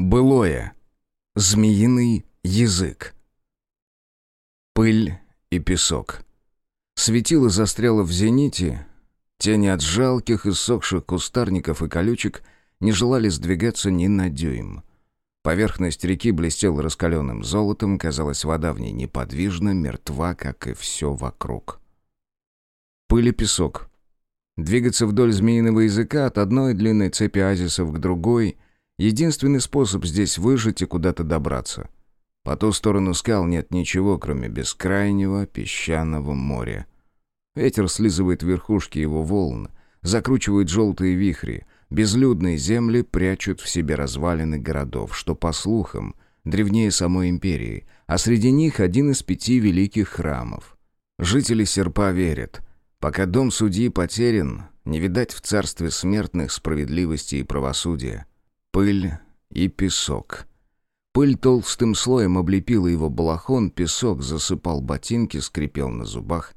Былое. Змеиный язык. Пыль и песок. Светило застряло в зените. Тени от жалких и сохших кустарников и колючек не желали сдвигаться ни на дюйм. Поверхность реки блестела раскаленным золотом, казалось, вода в ней неподвижна, мертва, как и все вокруг. Пыль и песок. Двигаться вдоль змеиного языка от одной длинной цепи азисов к другой — Единственный способ здесь выжить и куда-то добраться. По ту сторону скал нет ничего, кроме бескрайнего песчаного моря. Ветер слизывает верхушки его волн, закручивает желтые вихри. Безлюдные земли прячут в себе развалины городов, что, по слухам, древнее самой империи, а среди них один из пяти великих храмов. Жители Серпа верят, пока дом судьи потерян, не видать в царстве смертных справедливости и правосудия. Пыль и песок. Пыль толстым слоем облепила его балахон, песок засыпал ботинки, скрипел на зубах.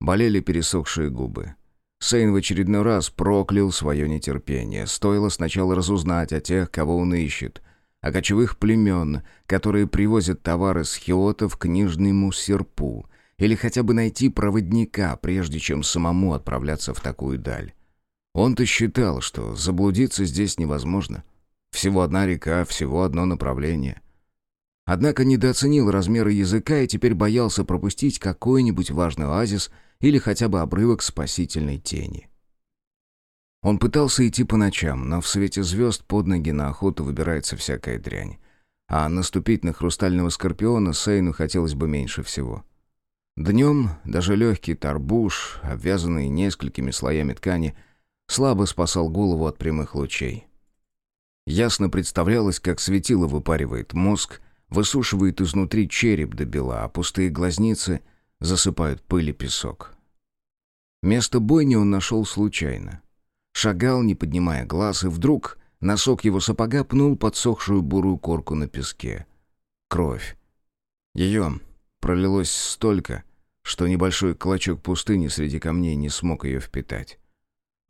Болели пересохшие губы. Сейн в очередной раз проклял свое нетерпение. Стоило сначала разузнать о тех, кого он ищет, о кочевых племен, которые привозят товары с хиотов к Нижнему Серпу, или хотя бы найти проводника, прежде чем самому отправляться в такую даль. Он-то считал, что заблудиться здесь невозможно. Всего одна река, всего одно направление. Однако недооценил размеры языка и теперь боялся пропустить какой-нибудь важный оазис или хотя бы обрывок спасительной тени. Он пытался идти по ночам, но в свете звезд под ноги на охоту выбирается всякая дрянь. А наступить на хрустального скорпиона Сейну хотелось бы меньше всего. Днем даже легкий тарбуш, обвязанный несколькими слоями ткани, слабо спасал голову от прямых лучей. Ясно представлялось, как светило выпаривает мозг, высушивает изнутри череп до бела, а пустые глазницы засыпают пыль и песок. Место бойни он нашел случайно. Шагал, не поднимая глаз, и вдруг носок его сапога пнул подсохшую бурую корку на песке. Кровь. Ее пролилось столько, что небольшой клочок пустыни среди камней не смог ее впитать.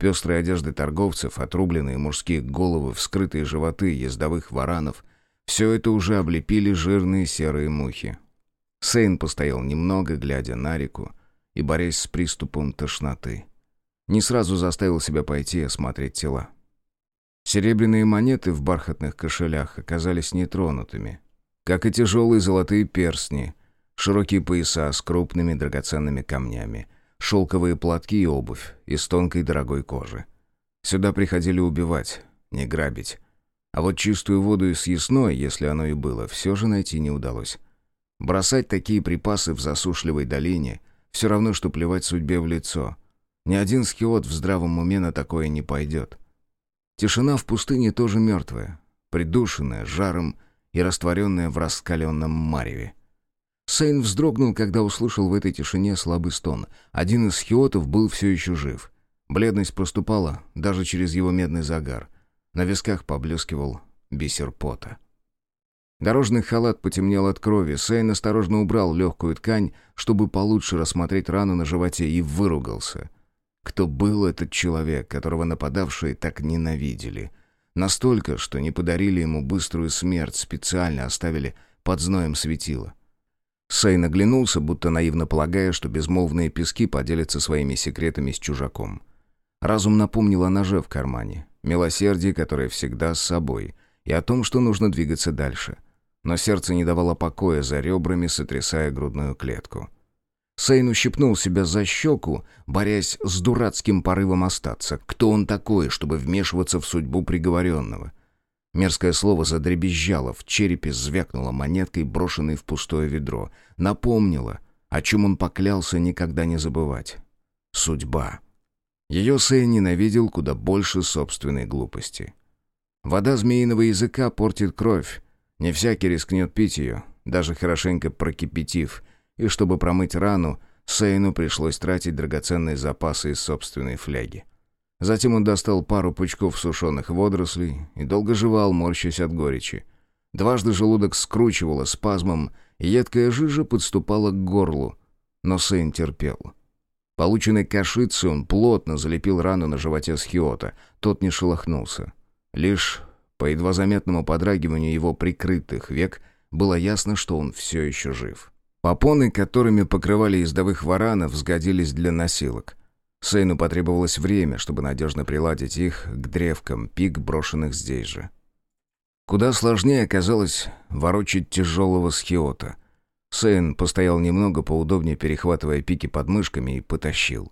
Пестрые одежды торговцев, отрубленные мужские головы, вскрытые животы ездовых варанов — все это уже облепили жирные серые мухи. Сейн постоял немного, глядя на реку и борясь с приступом тошноты. Не сразу заставил себя пойти осмотреть тела. Серебряные монеты в бархатных кошелях оказались нетронутыми, как и тяжелые золотые перстни, широкие пояса с крупными драгоценными камнями — шелковые платки и обувь из тонкой дорогой кожи. Сюда приходили убивать, не грабить. А вот чистую воду и съестное, если оно и было, все же найти не удалось. Бросать такие припасы в засушливой долине все равно, что плевать судьбе в лицо. Ни один скиот в здравом уме на такое не пойдет. Тишина в пустыне тоже мертвая, придушенная жаром и растворенная в раскаленном мареве. Сейн вздрогнул, когда услышал в этой тишине слабый стон. Один из хиотов был все еще жив. Бледность проступала даже через его медный загар. На висках поблескивал бисер пота. Дорожный халат потемнел от крови. Сейн осторожно убрал легкую ткань, чтобы получше рассмотреть рану на животе, и выругался. Кто был этот человек, которого нападавшие так ненавидели? Настолько, что не подарили ему быструю смерть, специально оставили под зноем светила. Сейн оглянулся, будто наивно полагая, что безмолвные пески поделятся своими секретами с чужаком. Разум напомнил о ноже в кармане, милосердии, которое всегда с собой, и о том, что нужно двигаться дальше. Но сердце не давало покоя за ребрами, сотрясая грудную клетку. Сейн ущипнул себя за щеку, борясь с дурацким порывом остаться. Кто он такой, чтобы вмешиваться в судьбу приговоренного? Мерзкое слово задребезжало, в черепе звякнуло монеткой, брошенной в пустое ведро. Напомнило, о чем он поклялся никогда не забывать. Судьба. Ее Сэй ненавидел куда больше собственной глупости. Вода змеиного языка портит кровь. Не всякий рискнет пить ее, даже хорошенько прокипятив. И чтобы промыть рану, Сейну пришлось тратить драгоценные запасы из собственной фляги. Затем он достал пару пучков сушеных водорослей и долго жевал, морщась от горечи. Дважды желудок скручивало спазмом, и едкая жижа подступала к горлу. Но сын терпел. Полученной кашицей он плотно залепил рану на животе Схиота. Тот не шелохнулся. Лишь По едва заметному подрагиванию его прикрытых век было ясно, что он все еще жив. Попоны, которыми покрывали ездовых варанов, сгодились для носилок. Сейну потребовалось время, чтобы надежно приладить их к древкам пик, брошенных здесь же. Куда сложнее оказалось ворочать тяжелого схиота. Сейн постоял немного, поудобнее перехватывая пики под мышками, и потащил.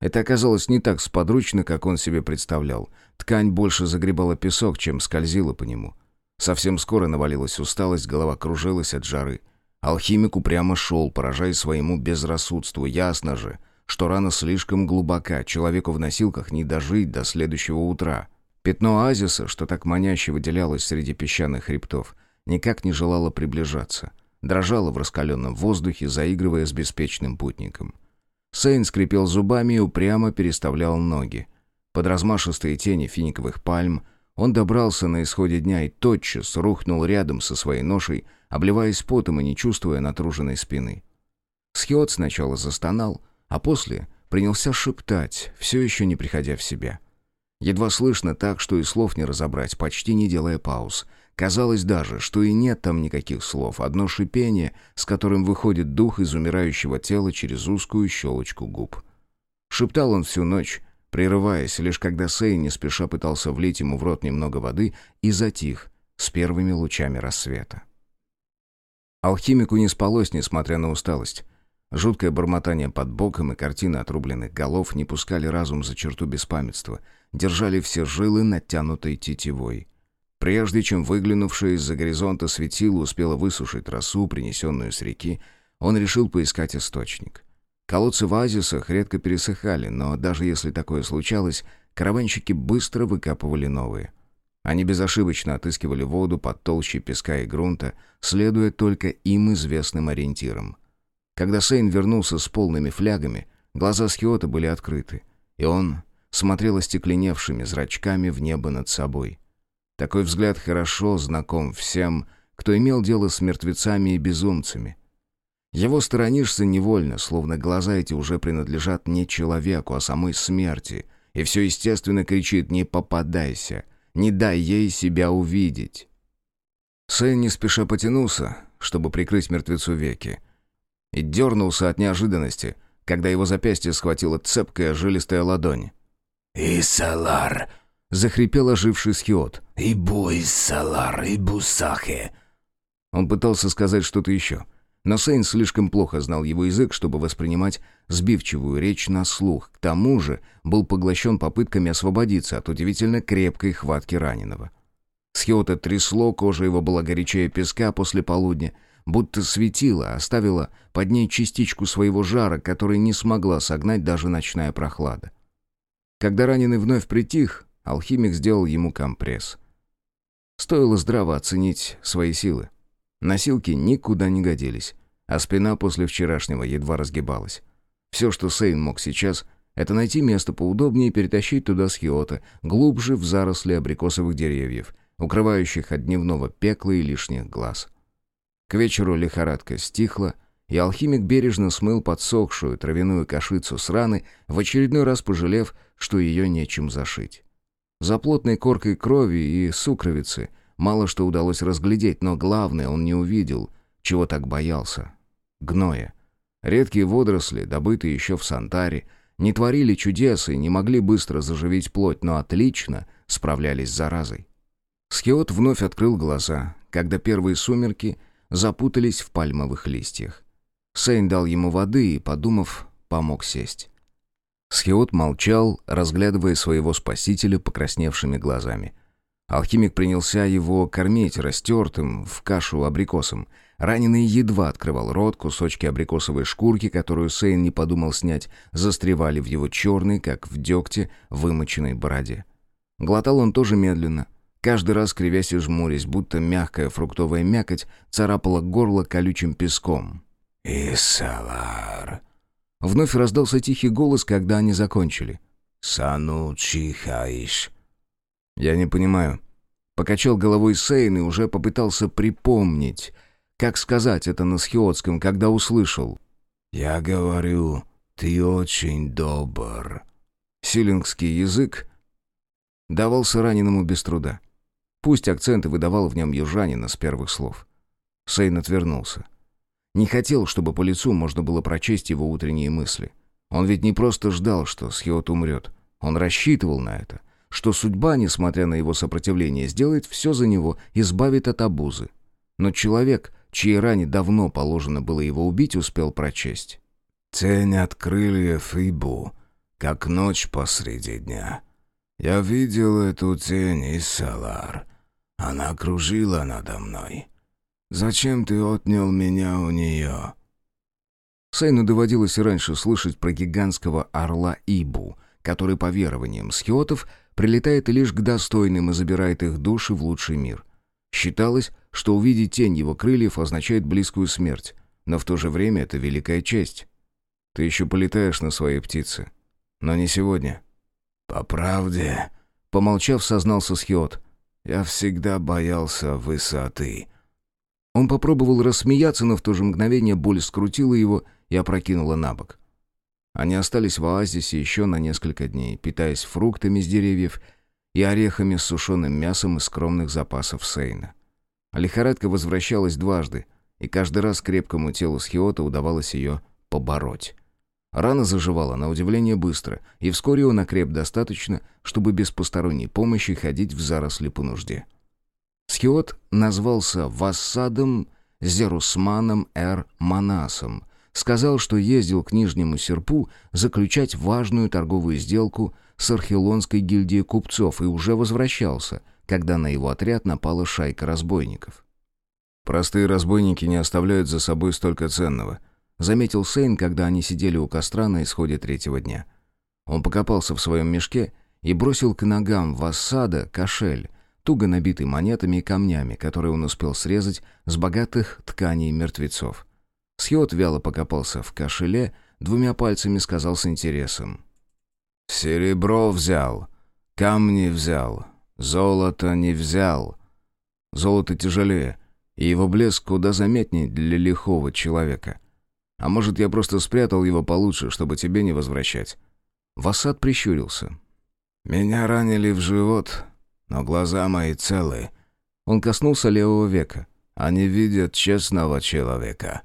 Это оказалось не так сподручно, как он себе представлял. Ткань больше загребала песок, чем скользила по нему. Совсем скоро навалилась усталость, голова кружилась от жары. Алхимик упрямо шел, поражая своему безрассудству. Ясно же, что рана слишком глубока, человеку в носилках не дожить до следующего утра. Пятно оазиса, что так маняще выделялось среди песчаных хребтов, никак не желало приближаться. Дрожало в раскаленном воздухе, заигрывая с беспечным путником. Сейн скрипел зубами и упрямо переставлял ноги. Под размашистые тени финиковых пальм он добрался на исходе дня и тотчас рухнул рядом со своей ношей, обливаясь потом и не чувствуя натруженной спины. Схиот сначала застонал, а после принялся шептать, все еще не приходя в себя. Едва слышно так, что и слов не разобрать, почти не делая пауз. Казалось даже, что и нет там никаких слов, одно шипение, с которым выходит дух из умирающего тела через узкую щелочку губ. Шептал он всю ночь, прерываясь, лишь когда Сей не спеша пытался влить ему в рот немного воды и затих с первыми лучами рассвета. Алхимику не спалось, несмотря на усталость. Жуткое бормотание под боком и картины отрубленных голов не пускали разум за черту беспамятства, держали все жилы натянутой тетивой. Прежде чем выглянувшая из-за горизонта светило успела высушить росу, принесенную с реки, он решил поискать источник. Колодцы в оазисах редко пересыхали, но даже если такое случалось, караванщики быстро выкапывали новые. Они безошибочно отыскивали воду под толщей песка и грунта, следуя только им известным ориентирам. Когда Сейн вернулся с полными флягами, глаза Схиота были открыты, и он смотрел остекленевшими зрачками в небо над собой. Такой взгляд хорошо знаком всем, кто имел дело с мертвецами и безумцами. Его сторонишься невольно, словно глаза эти уже принадлежат не человеку, а самой смерти, и все естественно кричит «не попадайся», «не дай ей себя увидеть». Сэн не спеша потянулся, чтобы прикрыть мертвецу веки, и дернулся от неожиданности, когда его запястье схватила цепкая жилистая ладонь. «Исалар!» — захрипел оживший схиот. «Ибу Исалар, Ибу Сахе!» Он пытался сказать что-то еще, но Сейн слишком плохо знал его язык, чтобы воспринимать сбивчивую речь на слух. К тому же был поглощен попытками освободиться от удивительно крепкой хватки раненого. Схиота трясло, кожа его была горячее песка после полудня — будто светила, оставила под ней частичку своего жара, который не смогла согнать даже ночная прохлада. Когда раненый вновь притих, алхимик сделал ему компресс. Стоило здраво оценить свои силы. Носилки никуда не годились, а спина после вчерашнего едва разгибалась. Все, что Сейн мог сейчас, это найти место поудобнее и перетащить туда схиота, глубже в заросли абрикосовых деревьев, укрывающих от дневного пекла и лишних глаз. — к вечеру лихорадка стихла, и алхимик бережно смыл подсохшую травяную кашицу с раны, в очередной раз пожалев, что ее нечем зашить. За плотной коркой крови и сукровицы мало что удалось разглядеть, но главное он не увидел, чего так боялся. Гноя. Редкие водоросли, добытые еще в Сантаре, не творили чудес и не могли быстро заживить плоть, но отлично справлялись с заразой. Скиот вновь открыл глаза, когда первые сумерки — запутались в пальмовых листьях. Сейн дал ему воды и, подумав, помог сесть. Схиот молчал, разглядывая своего спасителя покрасневшими глазами. Алхимик принялся его кормить растертым в кашу абрикосом. Раненый едва открывал рот, кусочки абрикосовой шкурки, которую Сейн не подумал снять, застревали в его черной, как в дегте, вымоченной бороде. Глотал он тоже медленно — каждый раз кривясь и жмурясь, будто мягкая фруктовая мякоть царапала горло колючим песком. «Исалар!» Вновь раздался тихий голос, когда они закончили. «Сану чихаиш!» «Я не понимаю». Покачал головой Сейн и уже попытался припомнить, как сказать это на схиотском, когда услышал. «Я говорю, ты очень добр». Силингский язык давался раненому без труда. Пусть акцент выдавал в нем южанина с первых слов. Сейн отвернулся. Не хотел, чтобы по лицу можно было прочесть его утренние мысли. Он ведь не просто ждал, что Схиот умрет. Он рассчитывал на это, что судьба, несмотря на его сопротивление, сделает все за него, избавит от обузы. Но человек, чьей ране давно положено было его убить, успел прочесть. «Тень от крыльев Ибу, как ночь посреди дня. Я видел эту тень из Салар. Она кружила надо мной. Зачем ты отнял меня у нее?» Сейну доводилось раньше слышать про гигантского орла Ибу, который, по верованиям схиотов, прилетает лишь к достойным и забирает их души в лучший мир. Считалось, что увидеть тень его крыльев означает близкую смерть, но в то же время это великая честь. Ты еще полетаешь на своей птице, но не сегодня. «По правде», — помолчав, сознался Схиот. «Я всегда боялся высоты». Он попробовал рассмеяться, но в то же мгновение боль скрутила его и опрокинула на бок. Они остались в оазисе еще на несколько дней, питаясь фруктами с деревьев и орехами с сушеным мясом из скромных запасов Сейна. Лихорадка возвращалась дважды, и каждый раз крепкому телу Схиота удавалось ее побороть. Рана заживала на удивление быстро, и вскоре он окреп достаточно, чтобы без посторонней помощи ходить в заросли по нужде. Схиот назвался Вассадом Зерусманом Эр Манасом, сказал, что ездил к Нижнему Серпу заключать важную торговую сделку с Архилонской гильдией купцов и уже возвращался, когда на его отряд напала шайка разбойников. «Простые разбойники не оставляют за собой столько ценного», заметил Сейн, когда они сидели у костра на исходе третьего дня. Он покопался в своем мешке и бросил к ногам Вассада кошель, туго набитый монетами и камнями, которые он успел срезать с богатых тканей мертвецов. Схиот вяло покопался в кошеле, двумя пальцами сказал с интересом. «Серебро взял, камни взял, золото не взял. Золото тяжелее, и его блеск куда заметнее для лихого человека. А может, я просто спрятал его получше, чтобы тебе не возвращать?» Васад прищурился. «Меня ранили в живот, но глаза мои целы». Он коснулся левого века. «Они видят честного человека».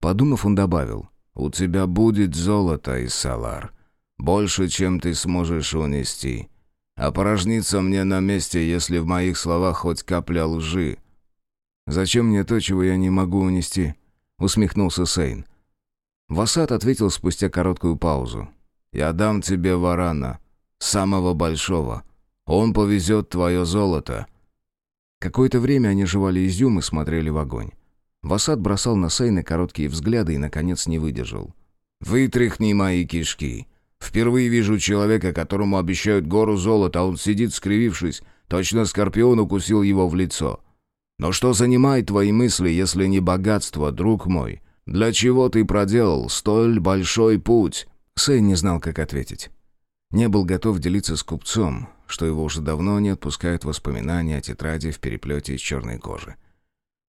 Подумав, он добавил. «У тебя будет золото из салар. Больше, чем ты сможешь унести. А мне на месте, если в моих словах хоть капля лжи». «Зачем мне то, чего я не могу унести?» — усмехнулся Сейн. Васад ответил спустя короткую паузу. «Я дам тебе варана, самого большого. Он повезет твое золото». Какое-то время они жевали изюм и смотрели в огонь. Васад бросал на Сейна короткие взгляды и, наконец, не выдержал. «Вытряхни мои кишки. Впервые вижу человека, которому обещают гору золота, а он сидит, скривившись. Точно скорпион укусил его в лицо. Но что занимает твои мысли, если не богатство, друг мой? Для чего ты проделал столь большой путь?» Сэй не знал, как ответить. Не был готов делиться с купцом, что его уже давно не отпускают воспоминания о тетради в переплете из черной кожи.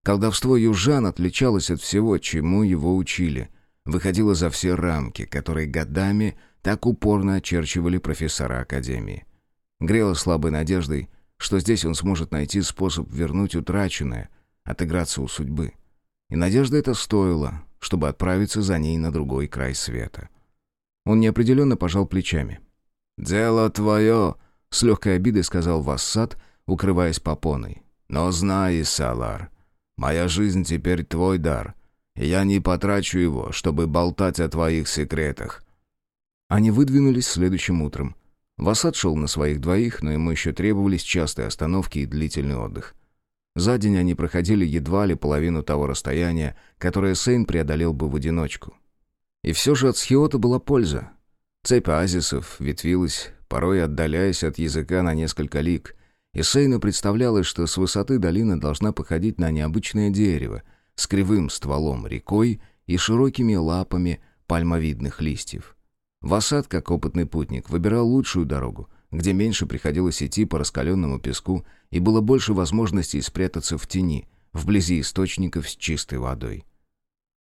Колдовство южан отличалось от всего, чему его учили. Выходило за все рамки, которые годами так упорно очерчивали профессора Академии. Грело слабой надеждой, что здесь он сможет найти способ вернуть утраченное, отыграться у судьбы. И надежда это стоила, чтобы отправиться за ней на другой край света. Он неопределенно пожал плечами. «Дело твое», — с легкой обидой сказал Вассад, укрываясь попоной. «Но знай, Салар, моя жизнь теперь твой дар, и я не потрачу его, чтобы болтать о твоих секретах». Они выдвинулись следующим утром. Васад шел на своих двоих, но ему еще требовались частые остановки и длительный отдых. За день они проходили едва ли половину того расстояния, которое Сейн преодолел бы в одиночку. И все же от Схиота была польза. Цепь оазисов ветвилась, порой отдаляясь от языка на несколько лиг, и Сейну представлялось, что с высоты долина должна походить на необычное дерево с кривым стволом рекой и широкими лапами пальмовидных листьев. Васад, как опытный путник, выбирал лучшую дорогу — где меньше приходилось идти по раскаленному песку и было больше возможностей спрятаться в тени, вблизи источников с чистой водой.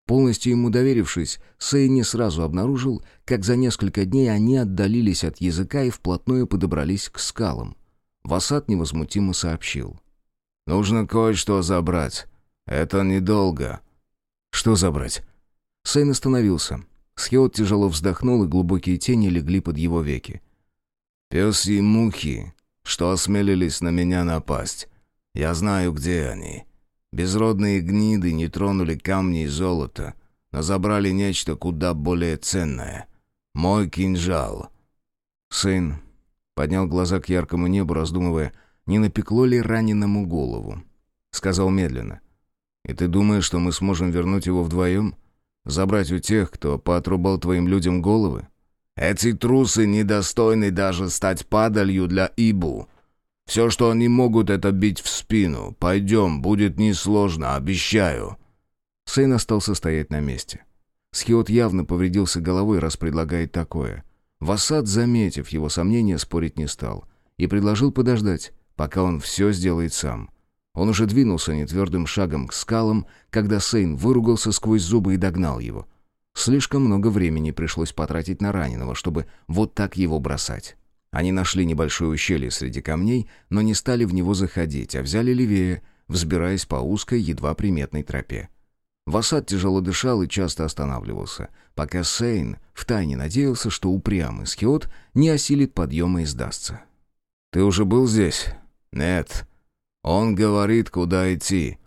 Полностью ему доверившись, Сэй не сразу обнаружил, как за несколько дней они отдалились от языка и вплотную подобрались к скалам. Васад невозмутимо сообщил. Нужно кое-что забрать. Это недолго». «Что забрать?» Сейн остановился. Схеот тяжело вздохнул, и глубокие тени легли под его веки. «Пёсьи мухи, что осмелились на меня напасть. Я знаю, где они. Безродные гниды не тронули камни и золото, но забрали нечто куда более ценное. Мой кинжал». Сын поднял глаза к яркому небу, раздумывая, не напекло ли раненому голову. Сказал медленно. «И ты думаешь, что мы сможем вернуть его вдвоем? Забрать у тех, кто поотрубал твоим людям головы?» «Эти трусы недостойны даже стать падалью для Ибу. Все, что они могут, это бить в спину. Пойдем, будет несложно, обещаю». Сейн остался стоять на месте. Схиот явно повредился головой, раз предлагает такое. Васад, заметив его сомнения, спорить не стал. И предложил подождать, пока он все сделает сам. Он уже двинулся нетвердым шагом к скалам, когда Сейн выругался сквозь зубы и догнал его. Слишком много времени пришлось потратить на раненого, чтобы вот так его бросать. Они нашли небольшое ущелье среди камней, но не стали в него заходить, а взяли левее, взбираясь по узкой, едва приметной тропе. Васад тяжело дышал и часто останавливался, пока Сейн втайне надеялся, что упрямый скиот не осилит подъема и сдастся. «Ты уже был здесь?» «Нет. Он говорит, куда идти».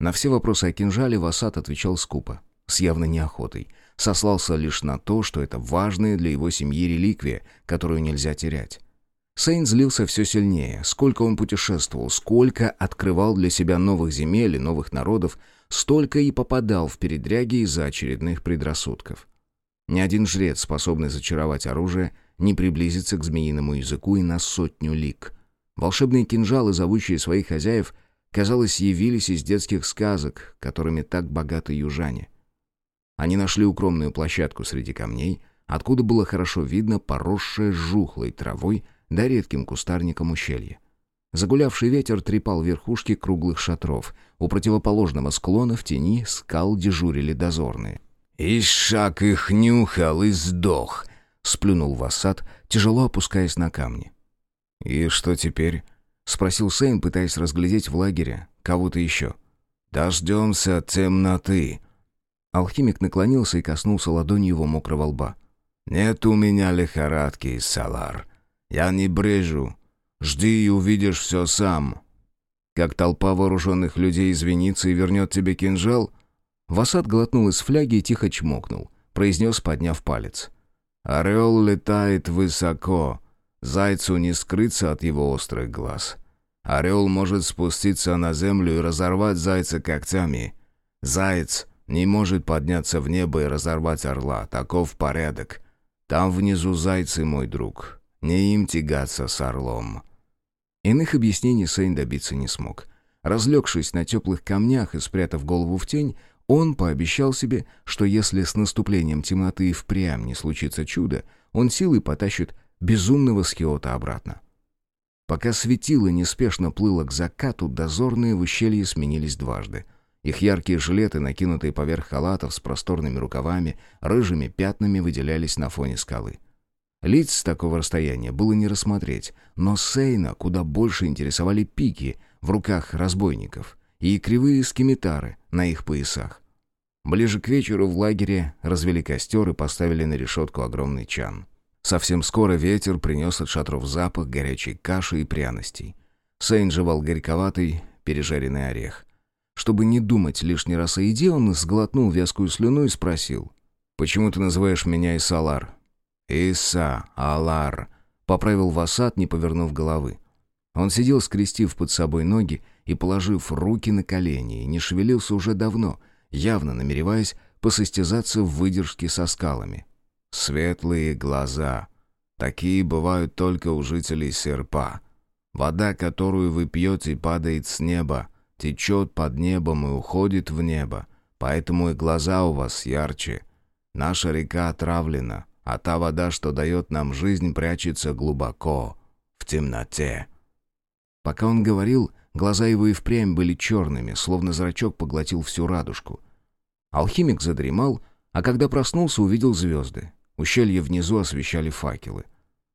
На все вопросы о кинжале Васад отвечал скупо, с явной неохотой. Сослался лишь на то, что это важная для его семьи реликвия, которую нельзя терять. Сейн злился все сильнее. Сколько он путешествовал, сколько открывал для себя новых земель и новых народов, столько и попадал в передряги из-за очередных предрассудков. Ни один жрец, способный зачаровать оружие, не приблизится к змеиному языку и на сотню лик. Волшебные кинжалы, зовущие своих хозяев, казалось, явились из детских сказок, которыми так богаты южане. Они нашли укромную площадку среди камней, откуда было хорошо видно поросшее жухлой травой да редким кустарником ущелье. Загулявший ветер трепал верхушки круглых шатров. У противоположного склона в тени скал дежурили дозорные. «Ишак их нюхал и сдох», — сплюнул Вассад, тяжело опускаясь на камни. «И что теперь?» — спросил Сейн, пытаясь разглядеть в лагере кого-то еще. «Дождемся темноты», Алхимик наклонился и коснулся ладонью его мокрого лба. «Нет у меня лихорадки, Салар. Я не брежу. Жди и увидишь все сам». «Как толпа вооруженных людей извинится и вернет тебе кинжал?» Васад глотнул из фляги и тихо чмокнул, произнес, подняв палец. «Орел летает высоко. Зайцу не скрыться от его острых глаз. Орел может спуститься на землю и разорвать зайца когтями. Заяц не может подняться в небо и разорвать орла. Таков порядок. Там внизу зайцы, мой друг. Не им тягаться с орлом». Иных объяснений Сейн добиться не смог. Разлегшись на теплых камнях и спрятав голову в тень, он пообещал себе, что если с наступлением темноты и впрямь не случится чудо, он силой потащит безумного скиота обратно. Пока светило неспешно плыло к закату, дозорные в ущелье сменились дважды — их яркие жилеты, накинутые поверх халатов с просторными рукавами, рыжими пятнами выделялись на фоне скалы. Лиц с такого расстояния было не рассмотреть, но Сейна куда больше интересовали пики в руках разбойников и кривые скимитары на их поясах. Ближе к вечеру в лагере развели костер и поставили на решетку огромный чан. Совсем скоро ветер принес от шатров запах горячей каши и пряностей. Сейн жевал горьковатый, пережаренный орех. Чтобы не думать лишний раз о еде, он сглотнул вязкую слюну и спросил. «Почему ты называешь меня Исалар?» «Иса, Алар», — поправил Васад, не повернув головы. Он сидел, скрестив под собой ноги и положив руки на колени, и не шевелился уже давно, явно намереваясь посостязаться в выдержке со скалами. «Светлые глаза. Такие бывают только у жителей серпа. Вода, которую вы пьете, падает с неба, течет под небом и уходит в небо, поэтому и глаза у вас ярче. Наша река отравлена, а та вода, что дает нам жизнь, прячется глубоко, в темноте». Пока он говорил, глаза его и впрямь были черными, словно зрачок поглотил всю радужку. Алхимик задремал, а когда проснулся, увидел звезды. Ущелье внизу освещали факелы.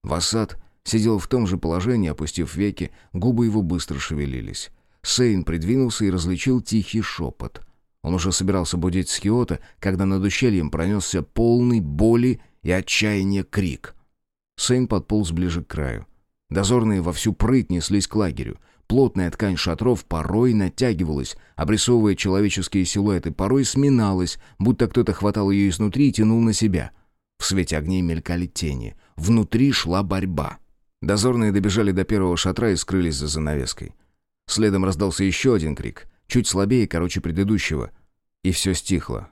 Вассад сидел в том же положении, опустив веки, губы его быстро шевелились. Сейн придвинулся и различил тихий шепот. Он уже собирался будить Схиота, когда над ущельем пронесся полный боли и отчаяния крик. Сейн подполз ближе к краю. Дозорные во всю прыть неслись к лагерю. Плотная ткань шатров порой натягивалась, обрисовывая человеческие силуэты, порой сминалась, будто кто-то хватал ее изнутри и тянул на себя. В свете огней мелькали тени. Внутри шла борьба. Дозорные добежали до первого шатра и скрылись за занавеской. Следом раздался еще один крик, чуть слабее короче предыдущего. И все стихло.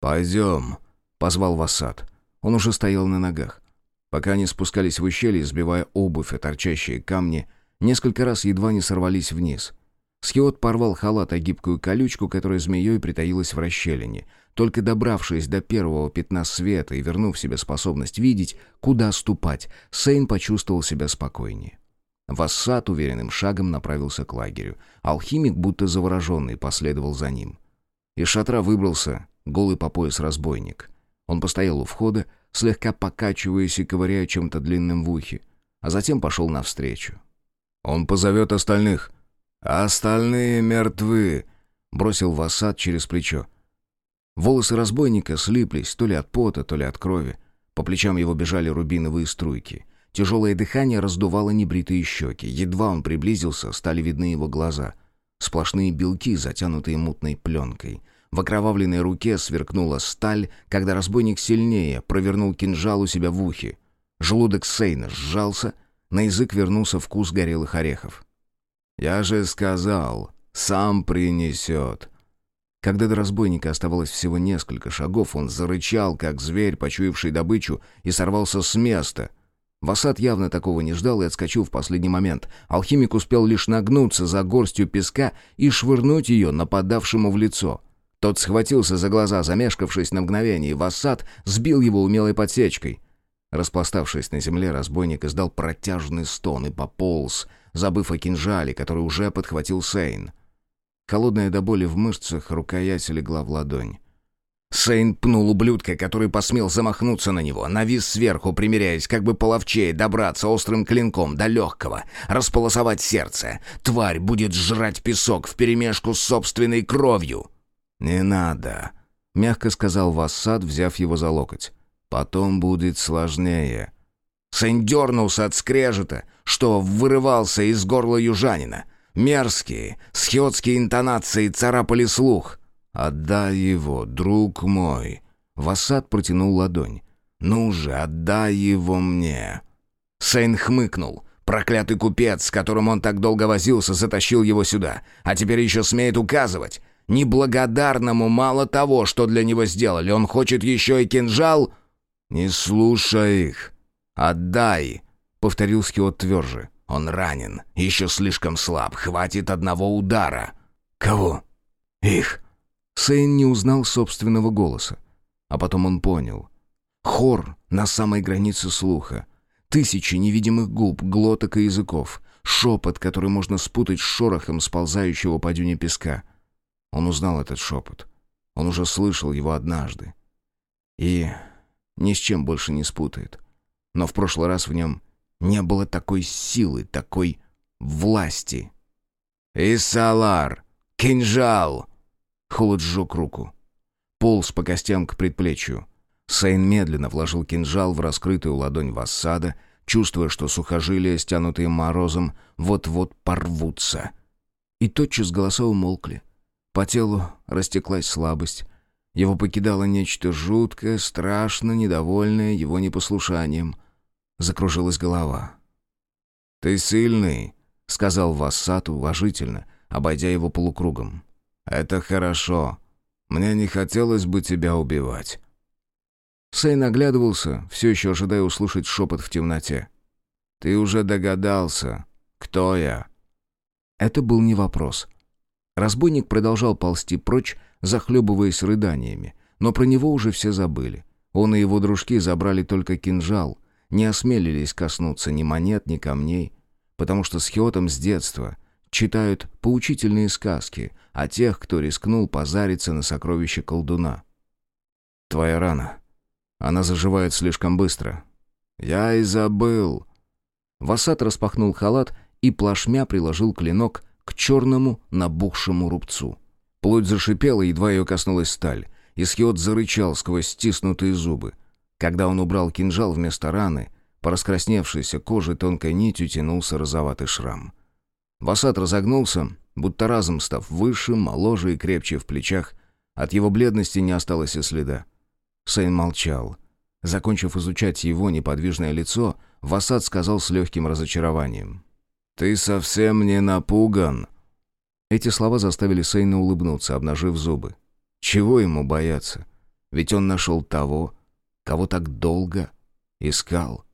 «Пойдем», — позвал Вассад. Он уже стоял на ногах. Пока они спускались в ущелье, сбивая обувь и торчащие камни, Несколько раз едва не сорвались вниз. Схиот порвал халат о гибкую колючку, которая змеей притаилась в расщелине. Только добравшись до первого пятна света и вернув себе способность видеть, куда ступать, Сейн почувствовал себя спокойнее. Вассад уверенным шагом направился к лагерю. Алхимик, будто завороженный, последовал за ним. Из шатра выбрался голый по пояс разбойник. Он постоял у входа, слегка покачиваясь и ковыряя чем-то длинным в ухе, а затем пошел навстречу. Он позовет остальных. «Остальные мертвы», — бросил Васад через плечо. Волосы разбойника слиплись то ли от пота, то ли от крови. По плечам его бежали рубиновые струйки. Тяжелое дыхание раздувало небритые щеки. Едва он приблизился, стали видны его глаза. Сплошные белки, затянутые мутной пленкой. В окровавленной руке сверкнула сталь, когда разбойник сильнее провернул кинжал у себя в ухе. Желудок Сейна сжался — на язык вернулся вкус горелых орехов. «Я же сказал, сам принесет». Когда до разбойника оставалось всего несколько шагов, он зарычал, как зверь, почуявший добычу, и сорвался с места. Васад явно такого не ждал и отскочил в последний момент. Алхимик успел лишь нагнуться за горстью песка и швырнуть ее нападавшему в лицо. Тот схватился за глаза, замешкавшись на мгновение, и Вассад сбил его умелой подсечкой. Распластавшись на земле, разбойник издал протяжный стон и пополз, забыв о кинжале, который уже подхватил Сейн. Холодная до боли в мышцах рукоять легла в ладонь. Сейн пнул ублюдка, который посмел замахнуться на него, навис сверху, примеряясь, как бы половчее добраться острым клинком до легкого, располосовать сердце. Тварь будет жрать песок вперемешку с собственной кровью. «Не надо», — мягко сказал Вассад, взяв его за локоть. Потом будет сложнее». Сэн дернулся от скрежета, что вырывался из горла южанина. Мерзкие, схиотские интонации царапали слух. «Отдай его, друг мой!» Васад протянул ладонь. «Ну же, отдай его мне!» Сейн хмыкнул. Проклятый купец, с которым он так долго возился, затащил его сюда, а теперь еще смеет указывать. Неблагодарному мало того, что для него сделали, он хочет еще и кинжал... «Не слушай их! Отдай!» — повторил Скиот тверже. «Он ранен, еще слишком слаб, хватит одного удара». «Кого?» «Их!» Сейн не узнал собственного голоса. А потом он понял. Хор на самой границе слуха. Тысячи невидимых губ, глоток и языков. Шепот, который можно спутать с шорохом сползающего по дюне песка. Он узнал этот шепот. Он уже слышал его однажды. И ни с чем больше не спутает. Но в прошлый раз в нем не было такой силы, такой власти. «Иссалар! Кинжал!» Холод сжег руку. Полз по костям к предплечью. Сейн медленно вложил кинжал в раскрытую ладонь Вассада, чувствуя, что сухожилия, стянутые морозом, вот-вот порвутся. И тотчас голоса умолкли. По телу растеклась слабость, его покидало нечто жуткое, страшно недовольное его непослушанием. Закружилась голова. «Ты сильный», — сказал Вассат уважительно, обойдя его полукругом. «Это хорошо. Мне не хотелось бы тебя убивать». Сэй наглядывался, все еще ожидая услышать шепот в темноте. «Ты уже догадался, кто я?» Это был не вопрос. Разбойник продолжал ползти прочь, захлебываясь рыданиями. Но про него уже все забыли. Он и его дружки забрали только кинжал, не осмелились коснуться ни монет, ни камней, потому что с Хиотом с детства читают поучительные сказки о тех, кто рискнул позариться на сокровище колдуна. «Твоя рана. Она заживает слишком быстро». «Я и забыл». Васат распахнул халат и плашмя приложил клинок к черному набухшему рубцу. Плоть зашипела, едва ее коснулась сталь. Исхиот зарычал сквозь стиснутые зубы. Когда он убрал кинжал вместо раны, по раскрасневшейся коже тонкой нитью тянулся розоватый шрам. Васад разогнулся, будто разом став выше, моложе и крепче в плечах. От его бледности не осталось и следа. Сейн молчал. Закончив изучать его неподвижное лицо, Васад сказал с легким разочарованием. «Ты совсем не напуган». Эти слова заставили Сейна улыбнуться, обнажив зубы. Чего ему бояться? Ведь он нашел того, кого так долго искал.